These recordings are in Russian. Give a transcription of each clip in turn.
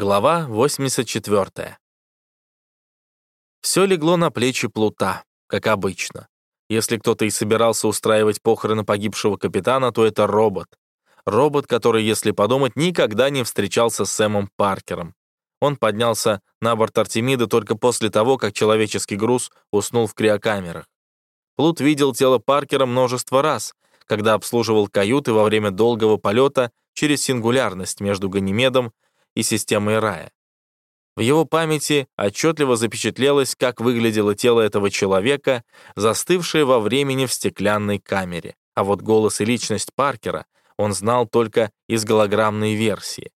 Глава 84. Все легло на плечи Плута, как обычно. Если кто-то и собирался устраивать похороны погибшего капитана, то это робот. Робот, который, если подумать, никогда не встречался с Сэмом Паркером. Он поднялся на борт Артемида только после того, как человеческий груз уснул в криокамерах. Плут видел тело Паркера множество раз, когда обслуживал каюты во время долгого полета через сингулярность между Ганимедом и системой рая. В его памяти отчетливо запечатлелось, как выглядело тело этого человека, застывшее во времени в стеклянной камере. А вот голос и личность Паркера он знал только из голограммной версии.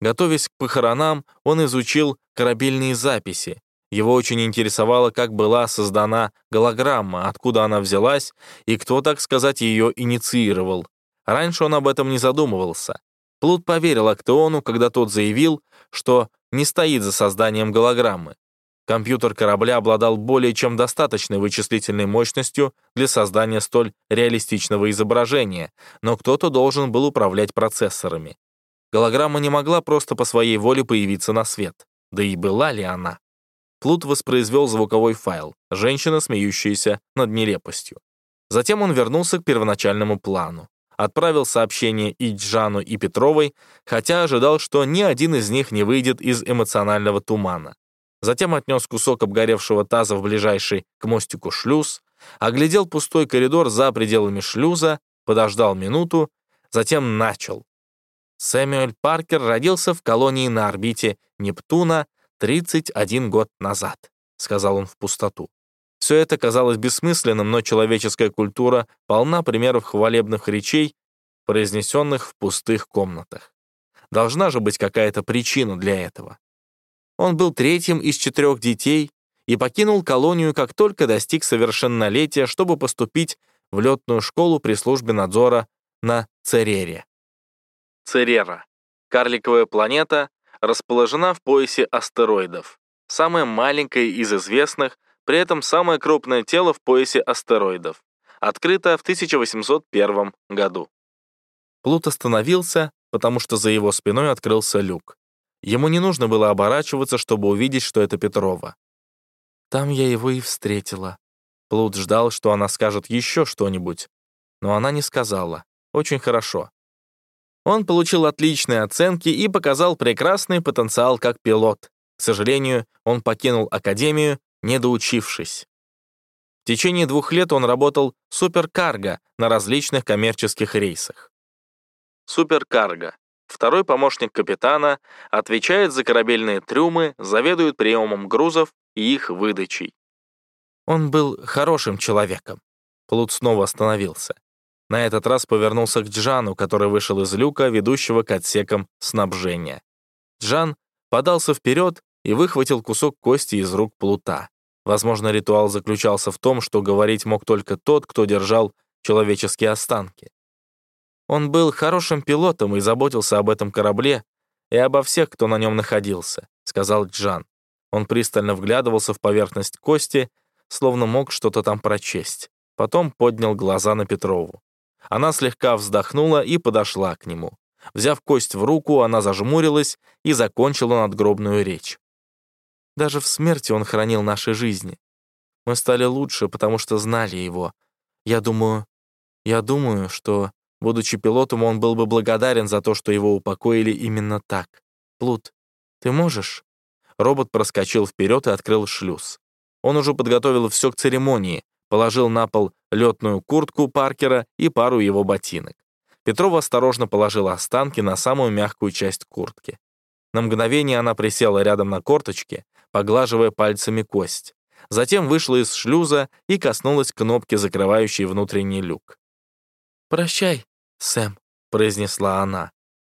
Готовясь к похоронам, он изучил корабельные записи. Его очень интересовало, как была создана голограмма, откуда она взялась и кто, так сказать, ее инициировал. Раньше он об этом не задумывался. Плут поверил Актеону, когда тот заявил, что не стоит за созданием голограммы. Компьютер корабля обладал более чем достаточной вычислительной мощностью для создания столь реалистичного изображения, но кто-то должен был управлять процессорами. Голограмма не могла просто по своей воле появиться на свет. Да и была ли она? Плут воспроизвел звуковой файл «Женщина, смеющаяся над нелепостью». Затем он вернулся к первоначальному плану отправил сообщение и Джану, и Петровой, хотя ожидал, что ни один из них не выйдет из эмоционального тумана. Затем отнес кусок обгоревшего таза в ближайший к мостику шлюз, оглядел пустой коридор за пределами шлюза, подождал минуту, затем начал. Сэмюэль Паркер родился в колонии на орбите Нептуна 31 год назад, сказал он в пустоту. Все это казалось бессмысленным, но человеческая культура полна примеров хвалебных речей, произнесенных в пустых комнатах. Должна же быть какая-то причина для этого. Он был третьим из четырех детей и покинул колонию, как только достиг совершеннолетия, чтобы поступить в летную школу при службе надзора на Церере. Церера — карликовая планета, расположена в поясе астероидов, самая маленькая из известных, при этом самое крупное тело в поясе астероидов, открыто в 1801 году. Плут остановился, потому что за его спиной открылся люк. Ему не нужно было оборачиваться, чтобы увидеть, что это Петрова. Там я его и встретила. Плут ждал, что она скажет еще что-нибудь, но она не сказала. Очень хорошо. Он получил отличные оценки и показал прекрасный потенциал как пилот. К сожалению, он покинул академию не доучившись. В течение двух лет он работал суперкарго на различных коммерческих рейсах. Суперкарго. Второй помощник капитана отвечает за корабельные трюмы, заведует приемом грузов и их выдачей. Он был хорошим человеком. Плут снова остановился. На этот раз повернулся к Джану, который вышел из люка, ведущего к отсекам снабжения. Джан подался вперед и выхватил кусок кости из рук Плута. Возможно, ритуал заключался в том, что говорить мог только тот, кто держал человеческие останки. Он был хорошим пилотом и заботился об этом корабле и обо всех, кто на нем находился, сказал Джан. Он пристально вглядывался в поверхность кости, словно мог что-то там прочесть. Потом поднял глаза на Петрову. Она слегка вздохнула и подошла к нему. Взяв кость в руку, она зажмурилась и закончила надгробную речь. Даже в смерти он хранил наши жизни. Мы стали лучше, потому что знали его. Я думаю, я думаю, что, будучи пилотом, он был бы благодарен за то, что его упокоили именно так. Плут, ты можешь?» Робот проскочил вперед и открыл шлюз. Он уже подготовил все к церемонии, положил на пол летную куртку Паркера и пару его ботинок. Петрова осторожно положила останки на самую мягкую часть куртки. На мгновение она присела рядом на корточке, поглаживая пальцами кость. Затем вышла из шлюза и коснулась кнопки, закрывающей внутренний люк. «Прощай, Сэм», — произнесла она.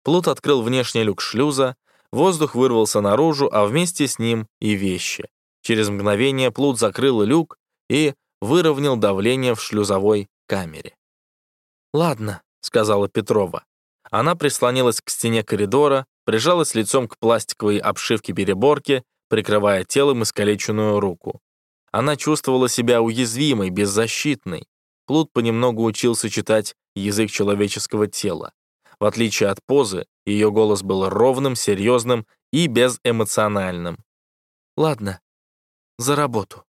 Плут открыл внешний люк шлюза, воздух вырвался наружу, а вместе с ним и вещи. Через мгновение Плут закрыл люк и выровнял давление в шлюзовой камере. «Ладно», — сказала Петрова. Она прислонилась к стене коридора, прижалась лицом к пластиковой обшивке переборки прикрывая телом искалеченную руку. Она чувствовала себя уязвимой, беззащитной. Плут понемногу учился читать язык человеческого тела. В отличие от позы, ее голос был ровным, серьезным и безэмоциональным. «Ладно, за работу».